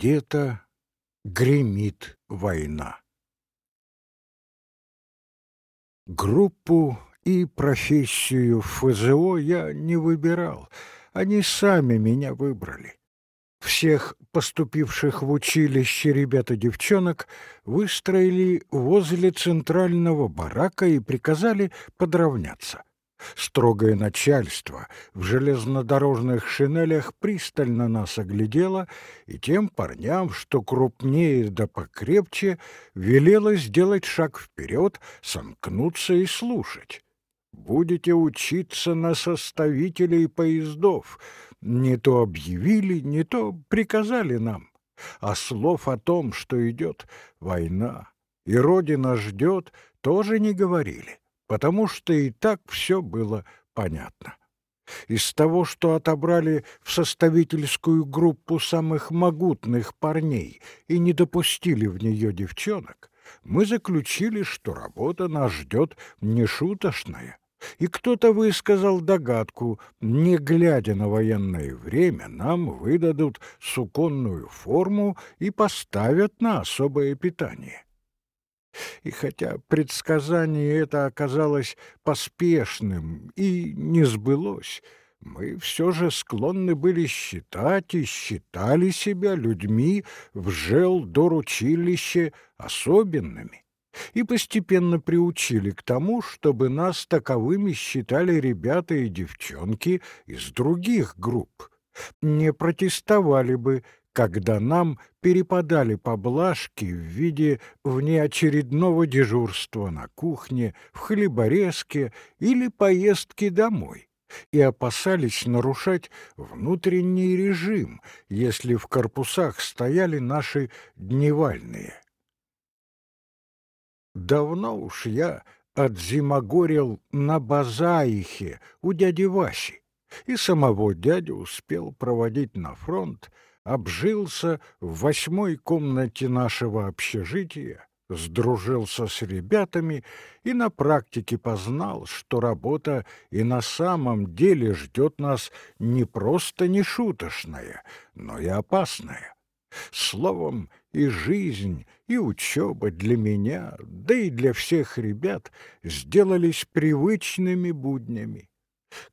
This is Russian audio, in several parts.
где-то гремит война. Группу и профессию ФЗО я не выбирал, они сами меня выбрали. Всех поступивших в училище ребят и девчонок выстроили возле центрального барака и приказали подравняться. Строгое начальство в железнодорожных шинелях пристально нас оглядело, и тем парням, что крупнее да покрепче, велело сделать шаг вперед, сомкнуться и слушать. «Будете учиться на составителей поездов», не то объявили, не то приказали нам. А слов о том, что идет война и Родина ждет, тоже не говорили потому что и так все было понятно. Из того, что отобрали в составительскую группу самых могутных парней и не допустили в нее девчонок, мы заключили, что работа нас ждет нешуточная. И кто-то высказал догадку, не глядя на военное время, нам выдадут суконную форму и поставят на особое питание. И хотя предсказание это оказалось поспешным и не сбылось, мы все же склонны были считать и считали себя людьми в жел-доручилище особенными и постепенно приучили к тому, чтобы нас таковыми считали ребята и девчонки из других групп. Не протестовали бы, когда нам перепадали поблажки в виде внеочередного дежурства на кухне, в хлеборезке или поездки домой, и опасались нарушать внутренний режим, если в корпусах стояли наши дневальные. Давно уж я отзимогорел на Базаихе у дяди Васи, и самого дядю успел проводить на фронт, обжился в восьмой комнате нашего общежития, сдружился с ребятами и на практике познал, что работа и на самом деле ждет нас не просто нешуточная, но и опасная. Словом, и жизнь, и учеба для меня, да и для всех ребят сделались привычными буднями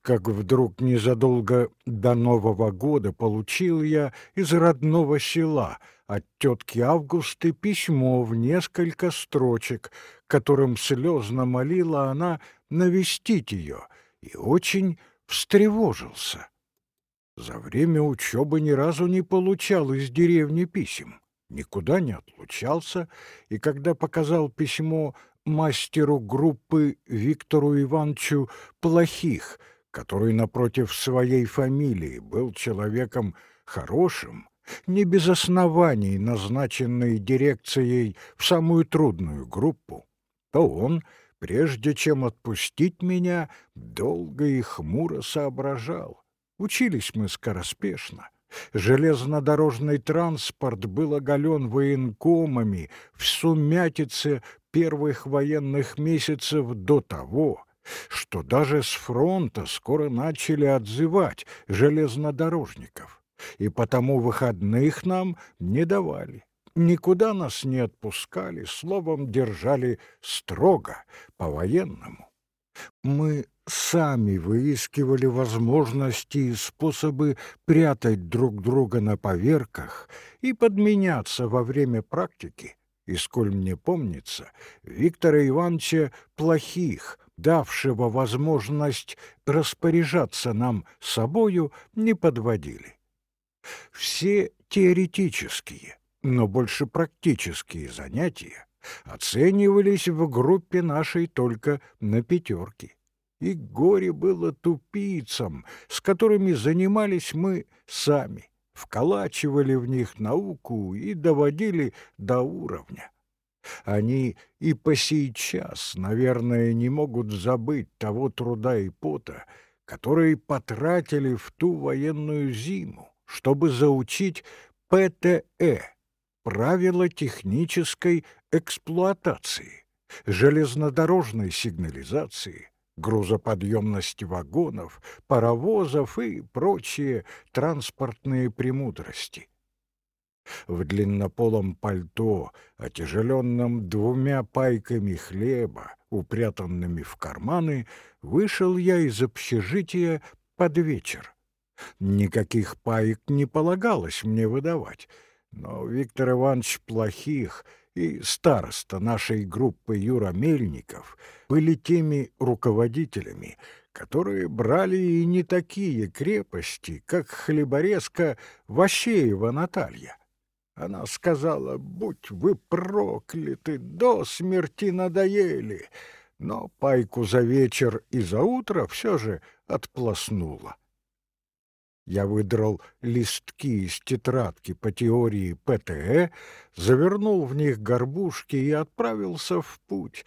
как вдруг незадолго до Нового года получил я из родного села от тетки Августы письмо в несколько строчек, которым слезно молила она навестить ее, и очень встревожился. За время учебы ни разу не получал из деревни писем, никуда не отлучался, и когда показал письмо мастеру группы Виктору Ивановичу Плохих, который напротив своей фамилии был человеком хорошим, не без оснований назначенный дирекцией в самую трудную группу, то он, прежде чем отпустить меня, долго и хмуро соображал. Учились мы скороспешно. Железнодорожный транспорт был оголен военкомами в сумятице первых военных месяцев до того, что даже с фронта скоро начали отзывать железнодорожников, и потому выходных нам не давали. Никуда нас не отпускали, словом, держали строго, по-военному. Мы сами выискивали возможности и способы прятать друг друга на поверках и подменяться во время практики, и, сколь мне помнится, Виктора Ивановича Плохих, давшего возможность распоряжаться нам собою, не подводили. Все теоретические, но больше практические занятия оценивались в группе нашей только на пятерки. И горе было тупицам, с которыми занимались мы сами вколачивали в них науку и доводили до уровня. Они и по сейчас, наверное, не могут забыть того труда и пота, который потратили в ту военную зиму, чтобы заучить ПТЭ – правила технической эксплуатации, железнодорожной сигнализации – грузоподъемности вагонов, паровозов и прочие транспортные премудрости. в длиннополом пальто, отяжеленном двумя пайками хлеба, упрятанными в карманы, вышел я из общежития под вечер. Никаких паек не полагалось мне выдавать, но Виктор Иванович Плохих и староста нашей группы Юра Мельников были теми руководителями, которые брали и не такие крепости, как хлеборезка Ващеева Наталья. Она сказала, будь вы прокляты, до смерти надоели, но пайку за вечер и за утро все же отплоснула. Я выдрал листки из тетрадки по теории ПТЭ, завернул в них горбушки и отправился в путь,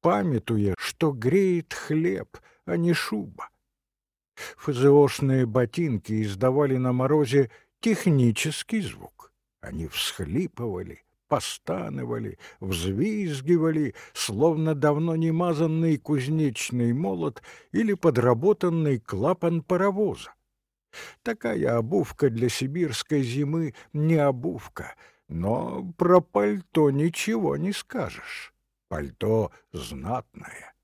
памятуя, что греет хлеб, а не шуба. ФЗОшные ботинки издавали на морозе технический звук. Они всхлипывали, постанывали, взвизгивали, словно давно не мазанный кузнечный молот или подработанный клапан паровоза. Такая обувка для сибирской зимы не обувка, но про пальто ничего не скажешь. Пальто знатное.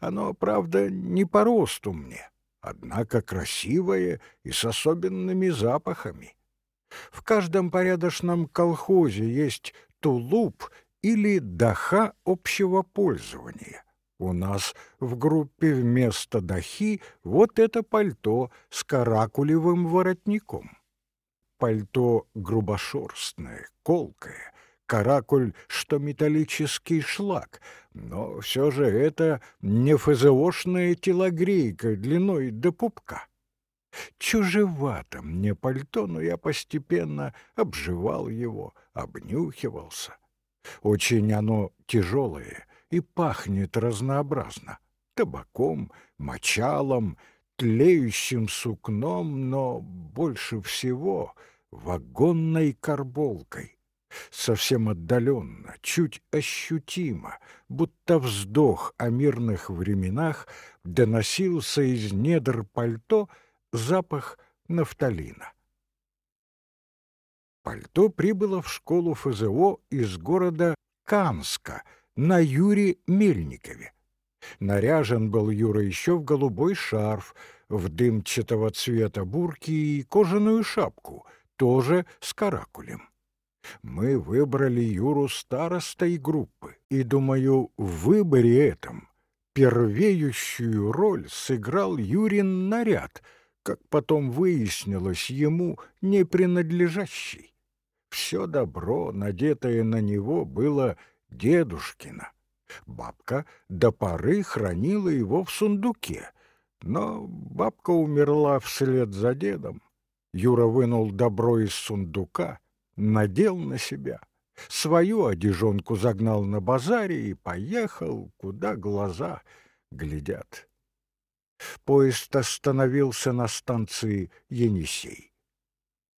Оно, правда, не по росту мне, однако красивое и с особенными запахами. В каждом порядочном колхозе есть тулуп или даха общего пользования. У нас в группе вместо дахи вот это пальто с каракулевым воротником. Пальто грубошерстное, колкое, каракуль, что металлический шлак, но все же это не ФЗОшная телогрейка длиной до пупка. Чужевато мне пальто, но я постепенно обживал его, обнюхивался. Очень оно тяжелое — и пахнет разнообразно — табаком, мочалом, тлеющим сукном, но больше всего вагонной карболкой. Совсем отдаленно, чуть ощутимо, будто вздох о мирных временах доносился из недр пальто запах нафталина. Пальто прибыло в школу ФЗО из города Канска — на Юре Мельникове. Наряжен был Юра еще в голубой шарф, в дымчатого цвета бурки и кожаную шапку, тоже с каракулем. Мы выбрали Юру старостой группы, и, думаю, в выборе этом первеющую роль сыграл Юрин наряд, как потом выяснилось, ему не принадлежащий. Все добро, надетое на него, было дедушкина. Бабка до поры хранила его в сундуке, но бабка умерла вслед за дедом. Юра вынул добро из сундука, надел на себя, свою одежонку загнал на базаре и поехал, куда глаза глядят. Поезд остановился на станции Енисей.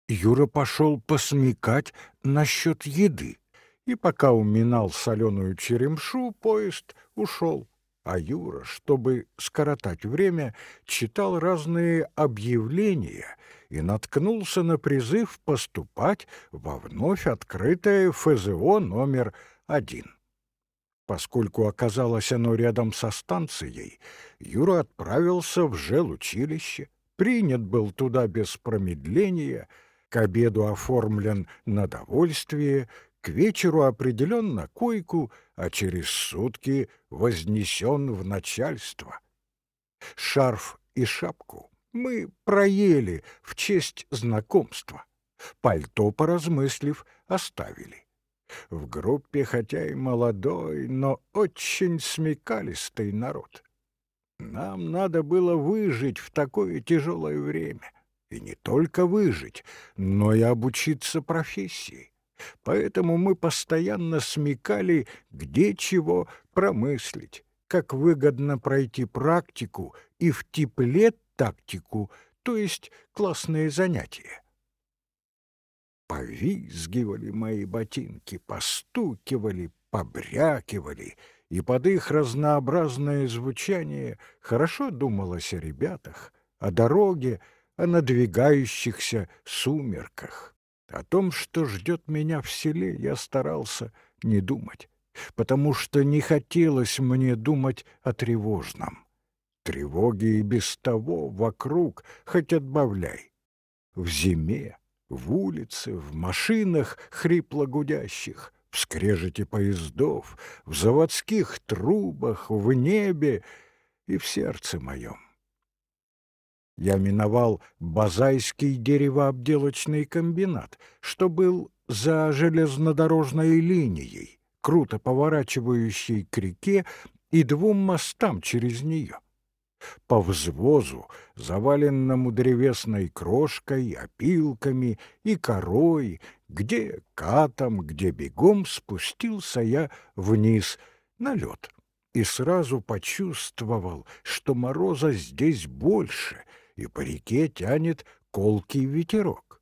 Юра пошел посмекать насчет еды и пока уминал соленую черемшу, поезд ушел. А Юра, чтобы скоротать время, читал разные объявления и наткнулся на призыв поступать во вновь открытое ФЗО номер один. Поскольку оказалось оно рядом со станцией, Юра отправился в желучилище, принят был туда без промедления, к обеду оформлен на довольствие, к вечеру определен на койку, а через сутки вознесен в начальство. Шарф и шапку мы проели в честь знакомства. Пальто, поразмыслив, оставили. В группе, хотя и молодой, но очень смекалистый народ. Нам надо было выжить в такое тяжелое время. И не только выжить, но и обучиться профессии. Поэтому мы постоянно смекали, где чего промыслить, как выгодно пройти практику и в тепле тактику, то есть классные занятия. Повизгивали мои ботинки, постукивали, побрякивали, и под их разнообразное звучание хорошо думалось о ребятах, о дороге, о надвигающихся сумерках. О том, что ждет меня в селе, я старался не думать, потому что не хотелось мне думать о тревожном. Тревоги и без того вокруг хоть отбавляй. В зиме, в улице, в машинах хрипло гудящих, в скрежете поездов, в заводских трубах, в небе и в сердце моем. Я миновал Базайский деревообделочный комбинат, что был за железнодорожной линией, круто поворачивающей к реке и двум мостам через нее. По взвозу, заваленному древесной крошкой, опилками и корой, где катом, где бегом спустился я вниз на лед и сразу почувствовал, что мороза здесь больше — и по реке тянет колкий ветерок.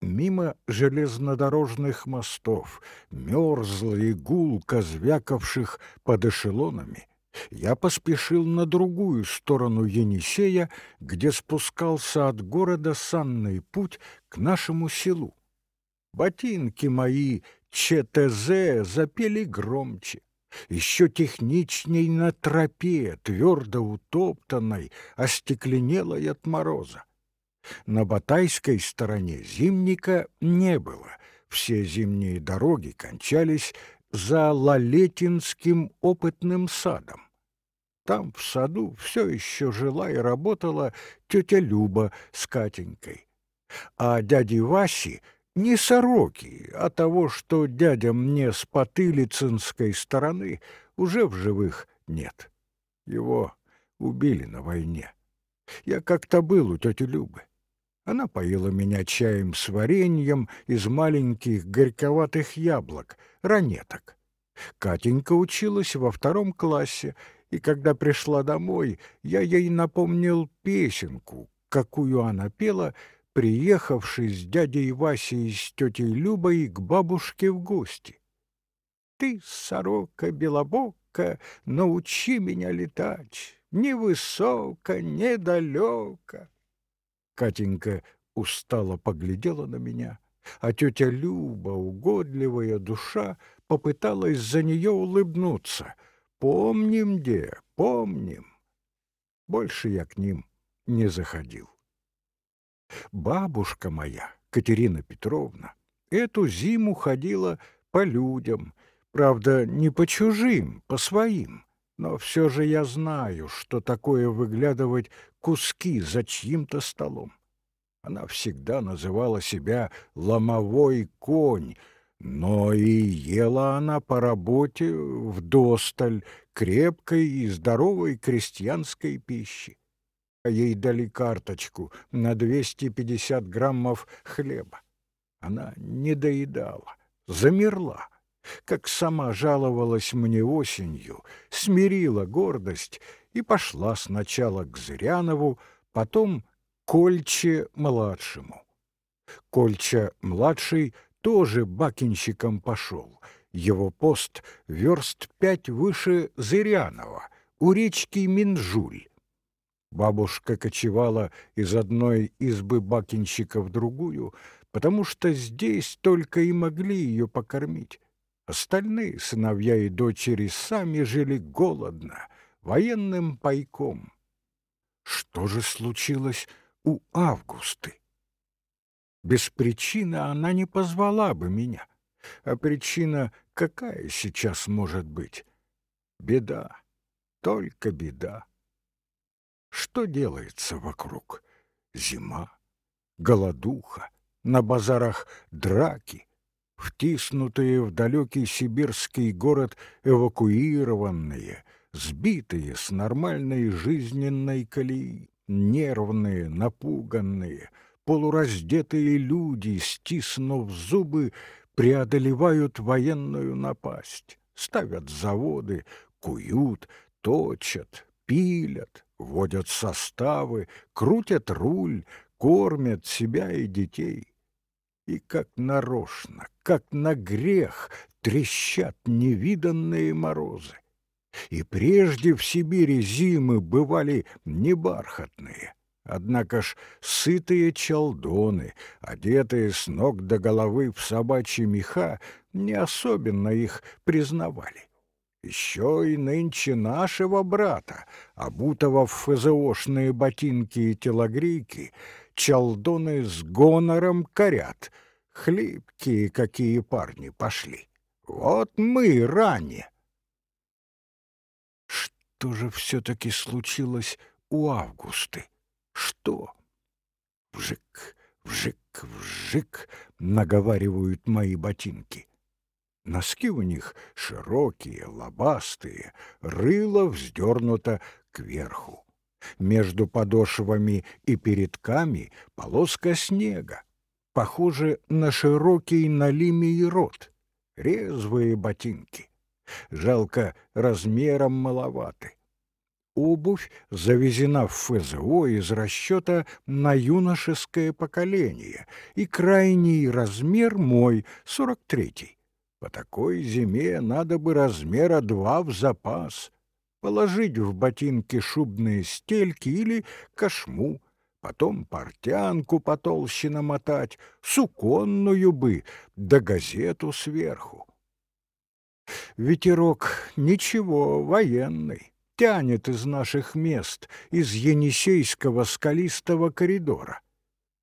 Мимо железнодорожных мостов, мерзло и гулко звякавших под эшелонами, я поспешил на другую сторону Енисея, где спускался от города санный путь к нашему селу. Ботинки мои ЧТЗ запели громче еще техничней на тропе, твердо утоптанной, остекленелой от мороза. На Батайской стороне зимника не было, все зимние дороги кончались за Лалетинским опытным садом. Там, в саду, все еще жила и работала тетя Люба с Катенькой. А дяди Васи не сороки, а того, что дядя мне с Потылицынской стороны уже в живых нет. Его убили на войне. Я как-то был у тети Любы. Она поила меня чаем с вареньем из маленьких горьковатых яблок, ранеток. Катенька училась во втором классе, и когда пришла домой, я ей напомнил песенку, какую она пела приехавший с дядей Васей и с тетей Любой к бабушке в гости. Ты, сорока белобока, научи меня летать, ни высоко, ни далеко. Катенька устало поглядела на меня, а тетя Люба, угодливая душа, попыталась за нее улыбнуться. «Помним, де, помним». Больше я к ним не заходил. Бабушка моя, Катерина Петровна, эту зиму ходила по людям, правда, не по чужим, по своим. Но все же я знаю, что такое выглядывать куски за чьим-то столом. Она всегда называла себя «ломовой конь», но и ела она по работе вдосталь крепкой и здоровой крестьянской пищи ей дали карточку на 250 граммов хлеба. Она не доедала, замерла, как сама жаловалась мне осенью, смирила гордость и пошла сначала к Зырянову, потом к Кольче-младшему. Кольча-младший тоже бакинщиком пошел. Его пост верст пять выше Зырянова, у речки Минжуль. Бабушка кочевала из одной избы бакинщика в другую, потому что здесь только и могли ее покормить. Остальные сыновья и дочери сами жили голодно, военным пайком. Что же случилось у Августы? Без причины она не позвала бы меня. А причина какая сейчас может быть? Беда, только беда. Что делается вокруг? Зима, голодуха, на базарах драки, втиснутые в далекий сибирский город эвакуированные, сбитые с нормальной жизненной колеи, нервные, напуганные, полураздетые люди, стиснув зубы, преодолевают военную напасть, ставят заводы, куют, точат, пилят, водят составы, крутят руль, кормят себя и детей. И как нарочно, как на грех трещат невиданные морозы. И прежде в Сибири зимы бывали не бархатные, Однако ж сытые челдоны, одетые с ног до головы в собачьи меха, не особенно их признавали. Еще и нынче нашего брата, обутого в ФЗОшные ботинки и телогрейки, челдоны с гонором корят. Хлипкие какие парни пошли. Вот мы ранее. Что же все-таки случилось у Августы? Что? Вжик, вжик, вжик, наговаривают мои ботинки. Носки у них широкие, лобастые, рыло вздернуто кверху. Между подошвами и передками полоска снега, похоже на широкий налимий рот. Резвые ботинки. Жалко, размером маловаты. Обувь завезена в ФЗО из расчета на юношеское поколение, и крайний размер мой, сорок третий. По такой зиме надо бы размера два в запас. Положить в ботинки шубные стельки или кошму, потом портянку потолще намотать, суконную бы, да газету сверху. Ветерок ничего, военный, тянет из наших мест, из Енисейского скалистого коридора.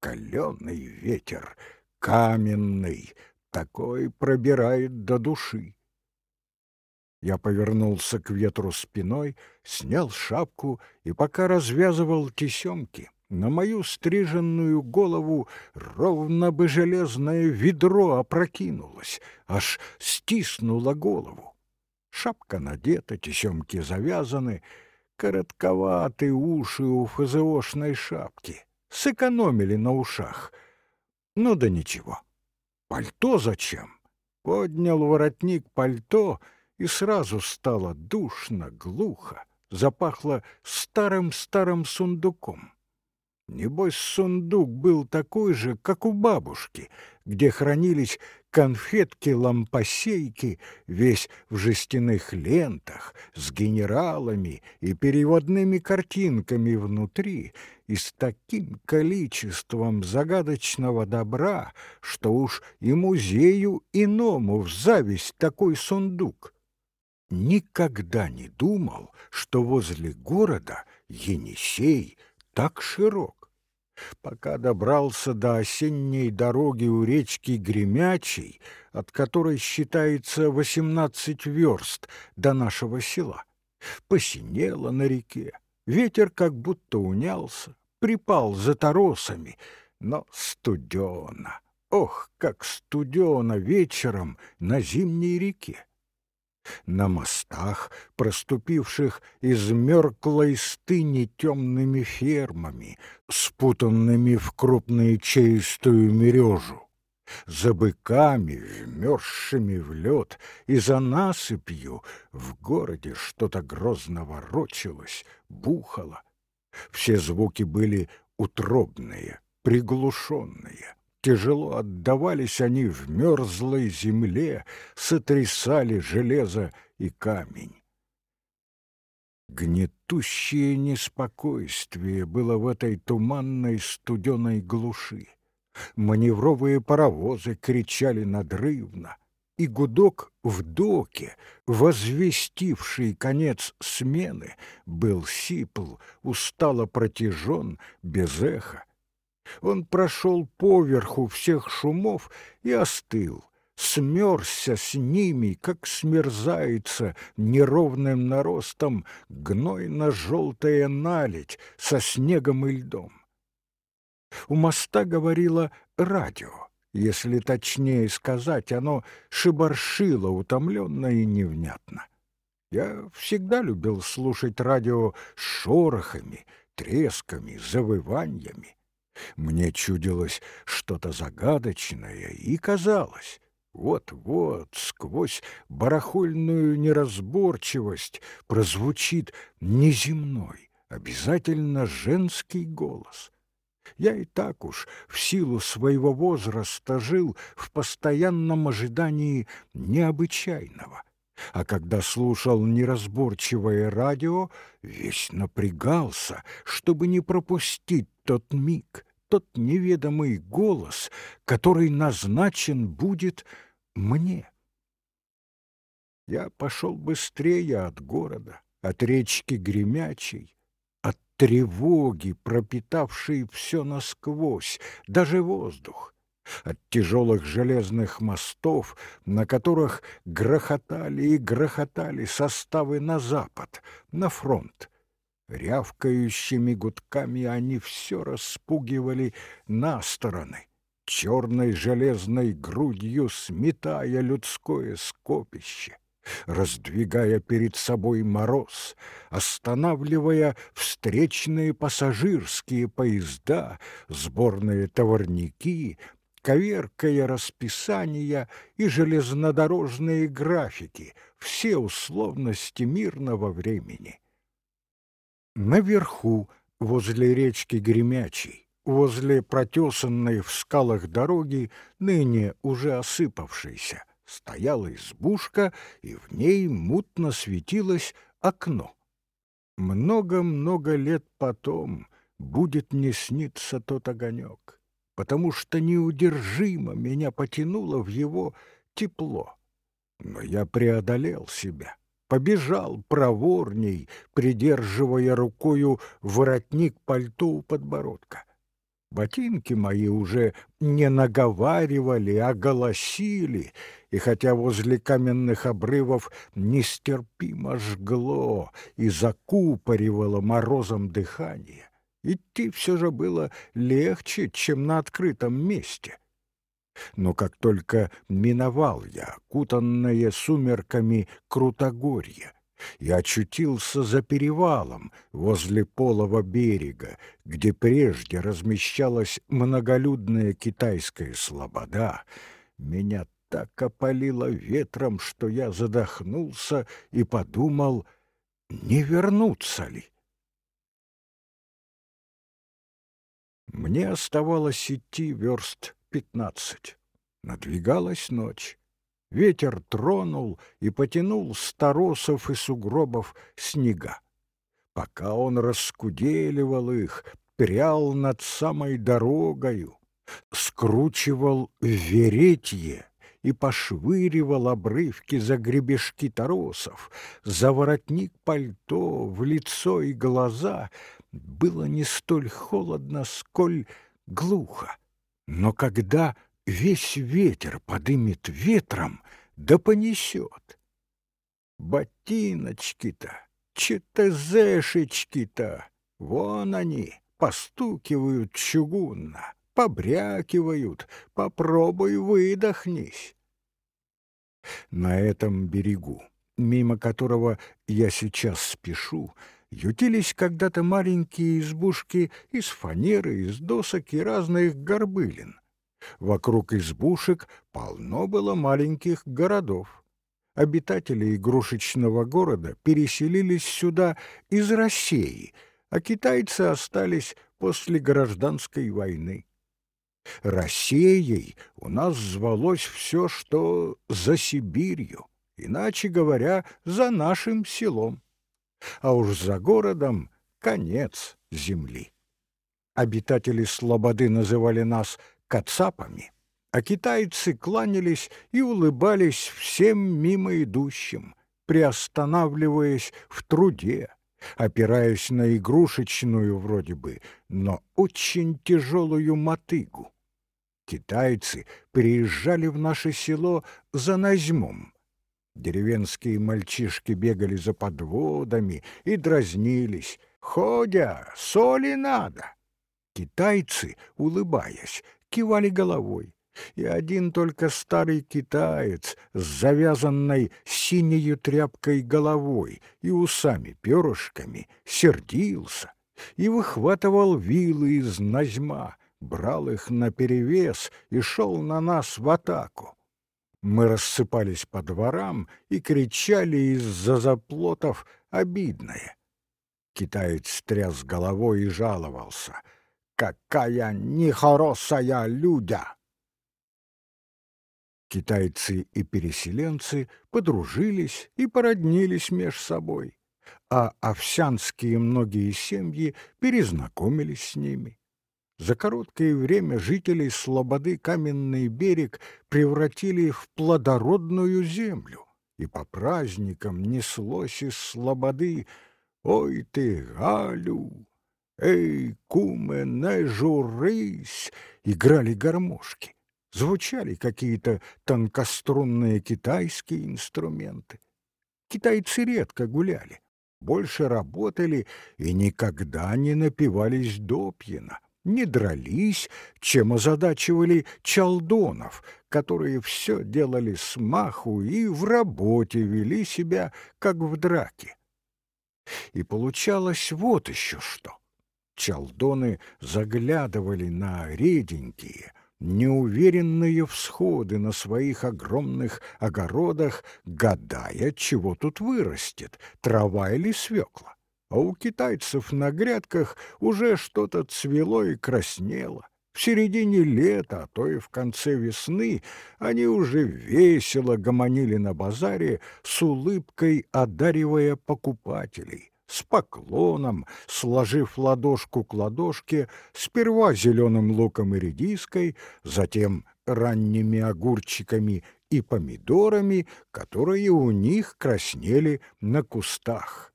Каленый ветер, каменный, такой пробирает до души. Я повернулся к ветру спиной, снял шапку и пока развязывал тесемки, на мою стриженную голову ровно бы железное ведро опрокинулось, аж стиснуло голову. Шапка надета, тесемки завязаны, коротковаты уши у ФЗОшной шапки. Сэкономили на ушах. Ну да ничего. Пальто зачем? Поднял воротник пальто, и сразу стало душно, глухо, запахло старым-старым сундуком. Небось, сундук был такой же, как у бабушки, где хранились конфетки-лампосейки, весь в жестяных лентах, с генералами и переводными картинками внутри, и с таким количеством загадочного добра, что уж и музею иному в зависть такой сундук. Никогда не думал, что возле города Енисей так широк пока добрался до осенней дороги у речки Гремячей, от которой считается восемнадцать верст до нашего села. Посинело на реке, ветер как будто унялся, припал за торосами, но студено. Ох, как студено вечером на зимней реке! На мостах, проступивших из мёрклой стыни темными фермами, спутанными в крупноячеистую мережу, за быками, вмерзшими в лед, и за насыпью в городе что-то грозно ворочалось, бухало. Все звуки были утробные, приглушенные. Тяжело отдавались они в мерзлой земле, сотрясали железо и камень. Гнетущее неспокойствие было в этой туманной студеной глуши. Маневровые паровозы кричали надрывно, и гудок в доке, возвестивший конец смены, был сипл, устало протяжен, без эха. Он прошел поверху всех шумов и остыл, смерзся с ними, как смерзается неровным наростом гнойно-желтая наледь со снегом и льдом. У моста говорило радио. Если точнее сказать, оно шибаршило утомленно и невнятно. Я всегда любил слушать радио с шорохами, тресками, завываниями. Мне чудилось что-то загадочное и казалось, вот-вот сквозь барахольную неразборчивость прозвучит неземной, обязательно женский голос. Я и так уж в силу своего возраста жил в постоянном ожидании необычайного, а когда слушал неразборчивое радио, весь напрягался, чтобы не пропустить тот миг, тот неведомый голос, который назначен будет мне. Я пошел быстрее от города, от речки Гремячей, от тревоги, пропитавшей все насквозь, даже воздух от тяжелых железных мостов, на которых грохотали и грохотали составы на запад, на фронт. Рявкающими гудками они все распугивали на стороны, черной железной грудью сметая людское скопище раздвигая перед собой мороз, останавливая встречные пассажирские поезда, сборные товарники, коверкая расписания и железнодорожные графики, все условности мирного времени. Наверху, возле речки Гремячей, возле протесанной в скалах дороги, ныне уже осыпавшейся, стояла избушка, и в ней мутно светилось окно. Много-много лет потом будет не сниться тот огонек потому что неудержимо меня потянуло в его тепло. Но я преодолел себя, побежал проворней, придерживая рукою воротник пальто у подбородка. Ботинки мои уже не наговаривали, а голосили, и хотя возле каменных обрывов нестерпимо жгло и закупоривало морозом дыхание, Идти все же было легче, чем на открытом месте. Но как только миновал я, кутанное сумерками Крутогорье, и очутился за перевалом возле полого берега, где прежде размещалась многолюдная китайская слобода, меня так опалило ветром, что я задохнулся и подумал, не вернуться ли. Мне оставалось идти верст пятнадцать. Надвигалась ночь. Ветер тронул и потянул с торосов и сугробов снега. Пока он раскуделивал их, прял над самой дорогою, скручивал веретье и пошвыривал обрывки за гребешки торосов, за воротник пальто, в лицо и глаза — было не столь холодно, сколь глухо. Но когда весь ветер подымет ветром, да понесет. Ботиночки-то, четезешечки-то, вон они, постукивают чугунно, побрякивают, попробуй выдохнись. На этом берегу, мимо которого я сейчас спешу, ютились когда-то маленькие избушки из фанеры, из досок и разных горбылин. Вокруг избушек полно было маленьких городов. Обитатели игрушечного города переселились сюда из России, а китайцы остались после гражданской войны. Россией у нас звалось все, что за Сибирью, иначе говоря, за нашим селом а уж за городом конец земли. Обитатели Слободы называли нас кацапами, а китайцы кланялись и улыбались всем мимо идущим, приостанавливаясь в труде, опираясь на игрушечную вроде бы, но очень тяжелую мотыгу. Китайцы приезжали в наше село за назьмом, Деревенские мальчишки бегали за подводами и дразнились. «Ходя, соли надо!» Китайцы, улыбаясь, кивали головой. И один только старый китаец с завязанной синею тряпкой головой и усами-перышками сердился и выхватывал вилы из назьма, брал их наперевес и шел на нас в атаку. Мы рассыпались по дворам и кричали из-за заплотов обидное. Китаец тряс головой и жаловался. «Какая нехорошая людя!» Китайцы и переселенцы подружились и породнились меж собой, а овсянские многие семьи перезнакомились с ними. За короткое время жителей Слободы Каменный берег превратили в плодородную землю, и по праздникам неслось из Слободы «Ой ты, Галю! Эй, куме, не журись!» играли гармошки звучали какие-то тонкострунные китайские инструменты. Китайцы редко гуляли, больше работали и никогда не напивались допьяно, не дрались, чем озадачивали чалдонов, которые все делали с маху и в работе вели себя, как в драке. И получалось вот еще что. Чалдоны заглядывали на реденькие, неуверенные всходы на своих огромных огородах, гадая, чего тут вырастет, трава или свекла. А у китайцев на грядках уже что-то цвело и краснело. В середине лета, а то и в конце весны, они уже весело гомонили на базаре, с улыбкой одаривая покупателей с поклоном, сложив ладошку к ладошке, сперва зеленым луком и редиской, затем ранними огурчиками и помидорами, которые у них краснели на кустах.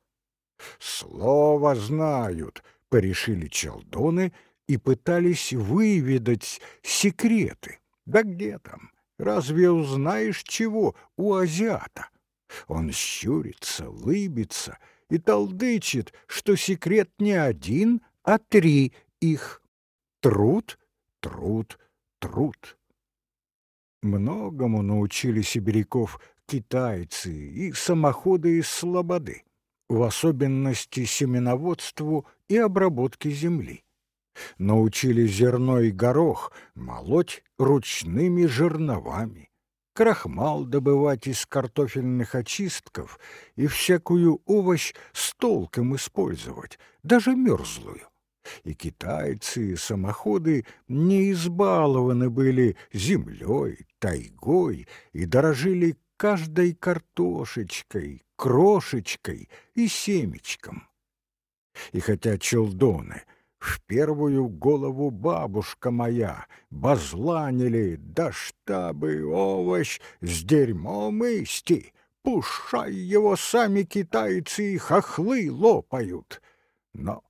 «Слово знают», — порешили челдоны и пытались выведать секреты. Да где там? Разве узнаешь чего у азиата? Он щурится, лыбится — и толдычит, что секрет не один, а три их. Труд, труд, труд. Многому научили сибиряков китайцы и самоходы из слободы, в особенности семеноводству и обработке земли. Научили зерно и горох молоть ручными жерновами, крахмал добывать из картофельных очистков и всякую овощ с толком использовать, даже мерзлую. И китайцы, и самоходы не избалованы были землей, тайгой и дорожили каждой картошечкой, крошечкой и семечком. И хотя челдоны — в первую голову бабушка моя базланили, да штабы овощ с дерьмом исти, пушай его сами китайцы и хохлы лопают. Но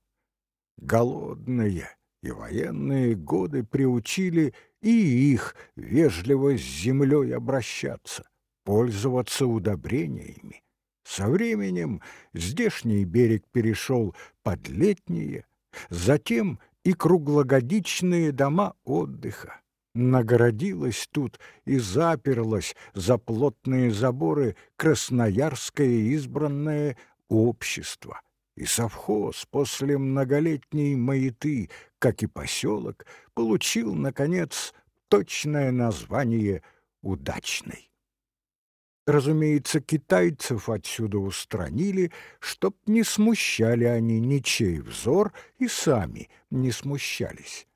голодные и военные годы приучили и их вежливо с землей обращаться, пользоваться удобрениями. Со временем здешний берег перешел под летние, Затем и круглогодичные дома отдыха. Нагородилось тут и заперлось за плотные заборы красноярское избранное общество. И совхоз после многолетней маяты, как и поселок, получил, наконец, точное название «удачный». Разумеется, китайцев отсюда устранили, чтоб не смущали они ничей взор и сами не смущались.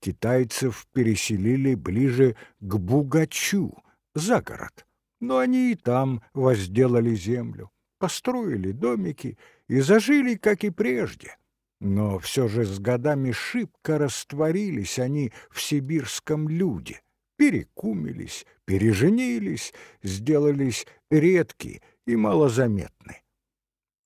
Китайцев переселили ближе к Бугачу, за город, но они и там возделали землю, построили домики и зажили, как и прежде. Но все же с годами шибко растворились они в сибирском люде, перекумились, переженились, сделались редки и малозаметны.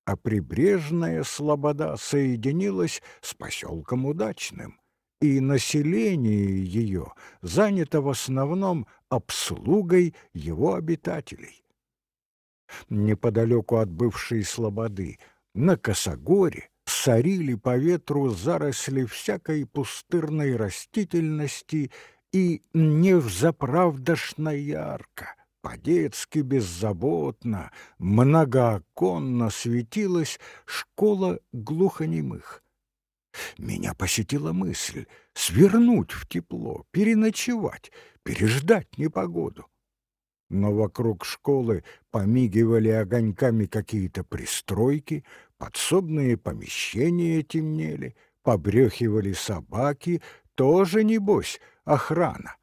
А прибрежная слобода соединилась с поселком Удачным, и население ее занято в основном обслугой его обитателей. Неподалеку от бывшей слободы, на Косогоре, сорили по ветру заросли всякой пустырной растительности и невзаправдошно ярко, по-детски беззаботно, многооконно светилась школа глухонемых. Меня посетила мысль свернуть в тепло, переночевать, переждать непогоду. Но вокруг школы помигивали огоньками какие-то пристройки, подсобные помещения темнели, побрехивали собаки, тоже, небось, охрана.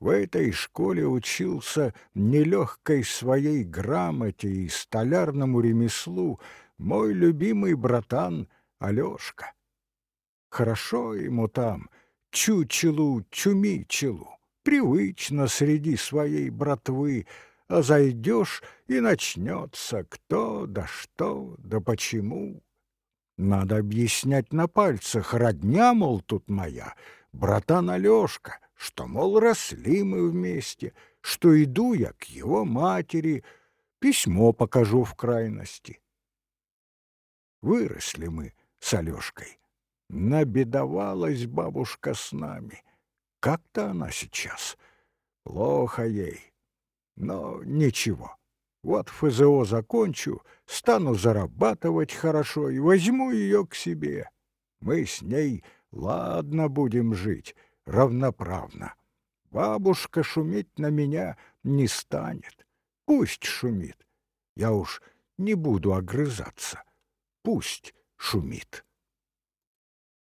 В этой школе учился нелегкой своей грамоте и столярному ремеслу мой любимый братан Алёшка. Хорошо ему там, чучелу, чумичелу, привычно среди своей братвы, а зайдешь и начнется кто да что да почему. Надо объяснять на пальцах, родня, мол, тут моя, братан Алёшка, что, мол, росли мы вместе, что иду я к его матери, письмо покажу в крайности. Выросли мы с Алёшкой. Набедовалась бабушка с нами. Как-то она сейчас. Плохо ей. Но ничего. Вот ФЗО закончу, стану зарабатывать хорошо и возьму ее к себе. Мы с ней ладно будем жить, равноправно. Бабушка шуметь на меня не станет. Пусть шумит. Я уж не буду огрызаться. Пусть шумит.